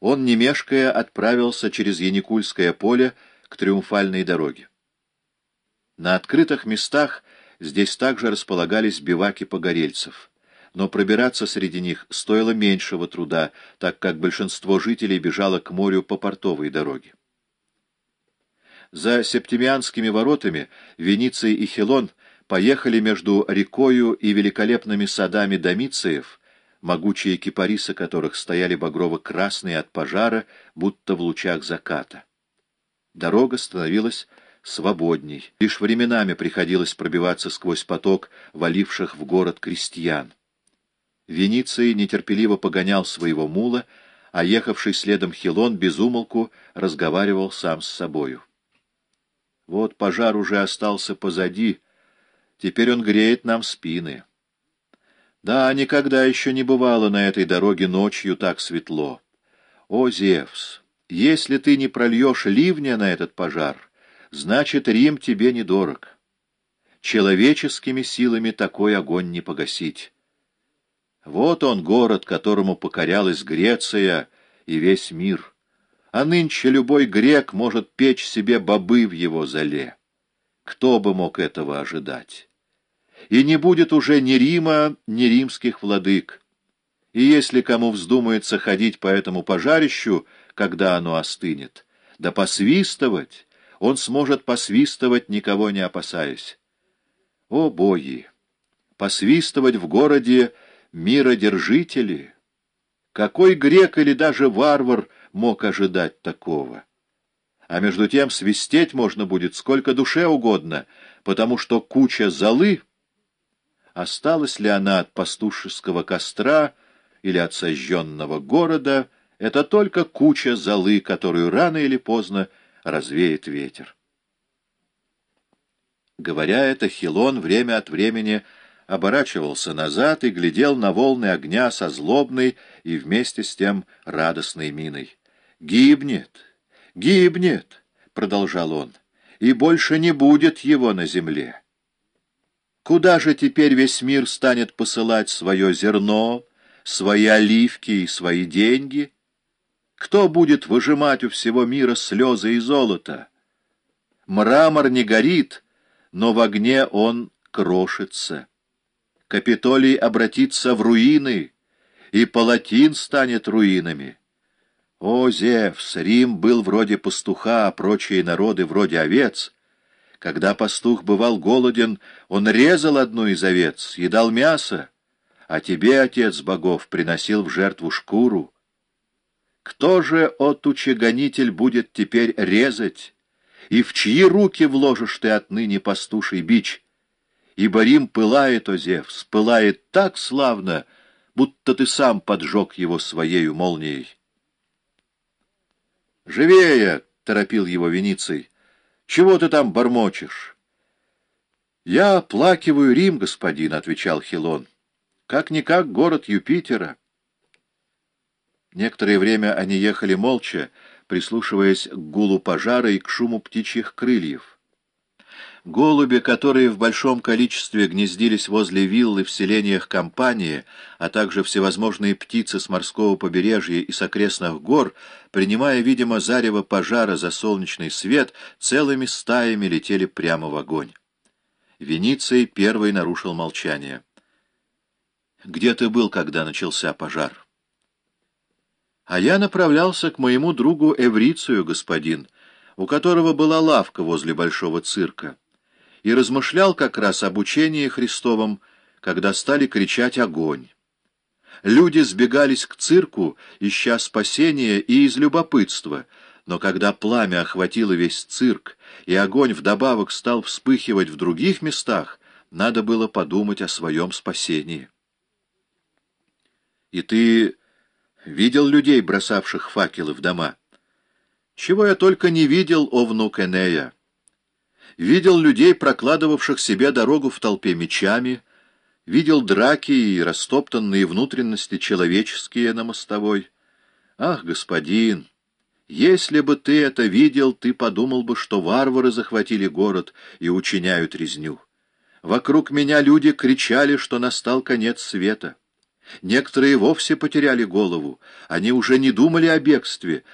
он, не мешкая, отправился через Яникульское поле к Триумфальной дороге. На открытых местах здесь также располагались биваки погорельцев, но пробираться среди них стоило меньшего труда, так как большинство жителей бежало к морю по портовой дороге. За Септимианскими воротами Вениций и Хилон поехали между рекою и великолепными садами Домициев, могучие кипарисы которых стояли багрово-красные от пожара, будто в лучах заката. Дорога становилась свободней. Лишь временами приходилось пробиваться сквозь поток валивших в город крестьян. Вениций нетерпеливо погонял своего мула, а ехавший следом Хилон безумолку разговаривал сам с собою. Вот пожар уже остался позади, теперь он греет нам спины. Да, никогда еще не бывало на этой дороге ночью так светло. О, Зевс, если ты не прольешь ливня на этот пожар, значит, Рим тебе недорог. Человеческими силами такой огонь не погасить. Вот он, город, которому покорялась Греция и весь мир. А нынче любой грек может печь себе бобы в его зале. Кто бы мог этого ожидать? И не будет уже ни Рима, ни римских владык. И если кому вздумается ходить по этому пожарищу, когда оно остынет, да посвистывать, он сможет посвистывать, никого не опасаясь. О, боги! Посвистывать в городе миродержители! Какой грек или даже варвар мог ожидать такого? А между тем свистеть можно будет сколько душе угодно, потому что куча золы Осталась ли она от пастушеского костра или от сожженного города, это только куча золы, которую рано или поздно развеет ветер. Говоря это, Хилон время от времени оборачивался назад и глядел на волны огня со злобной и вместе с тем радостной миной. «Гибнет! Гибнет!» — продолжал он. «И больше не будет его на земле!» Куда же теперь весь мир станет посылать свое зерно, свои оливки и свои деньги? Кто будет выжимать у всего мира слезы и золото? Мрамор не горит, но в огне он крошится. Капитолий обратится в руины, и Палатин станет руинами. О, Зевс, Рим был вроде пастуха, а прочие народы вроде овец — когда пастух бывал голоден, он резал одну из овец, съедал мясо, а тебе, отец богов, приносил в жертву шкуру. Кто же, о тучегонитель, будет теперь резать? И в чьи руки вложишь ты отныне пастуший бич? Ибо Рим пылает, о Зевс, пылает так славно, будто ты сам поджег его своею молнией. «Живее!» — торопил его Вениций. Чего ты там бормочешь? — Я оплакиваю Рим, господин, — отвечал Хилон. — Как-никак город Юпитера. Некоторое время они ехали молча, прислушиваясь к гулу пожара и к шуму птичьих крыльев. Голуби, которые в большом количестве гнездились возле виллы в селениях компании, а также всевозможные птицы с морского побережья и с окрестных гор, принимая, видимо, зарево пожара за солнечный свет, целыми стаями летели прямо в огонь. Вениций первый нарушил молчание. «Где ты был, когда начался пожар?» «А я направлялся к моему другу Эврицию, господин, у которого была лавка возле большого цирка» и размышлял как раз об учении Христовом, когда стали кричать «Огонь!». Люди сбегались к цирку, ища спасения и из любопытства, но когда пламя охватило весь цирк, и огонь вдобавок стал вспыхивать в других местах, надо было подумать о своем спасении. И ты видел людей, бросавших факелы в дома? Чего я только не видел, о внук Энея! Видел людей, прокладывавших себе дорогу в толпе мечами, видел драки и растоптанные внутренности человеческие на мостовой. Ах, господин, если бы ты это видел, ты подумал бы, что варвары захватили город и учиняют резню. Вокруг меня люди кричали, что настал конец света. Некоторые вовсе потеряли голову. Они уже не думали о бегстве,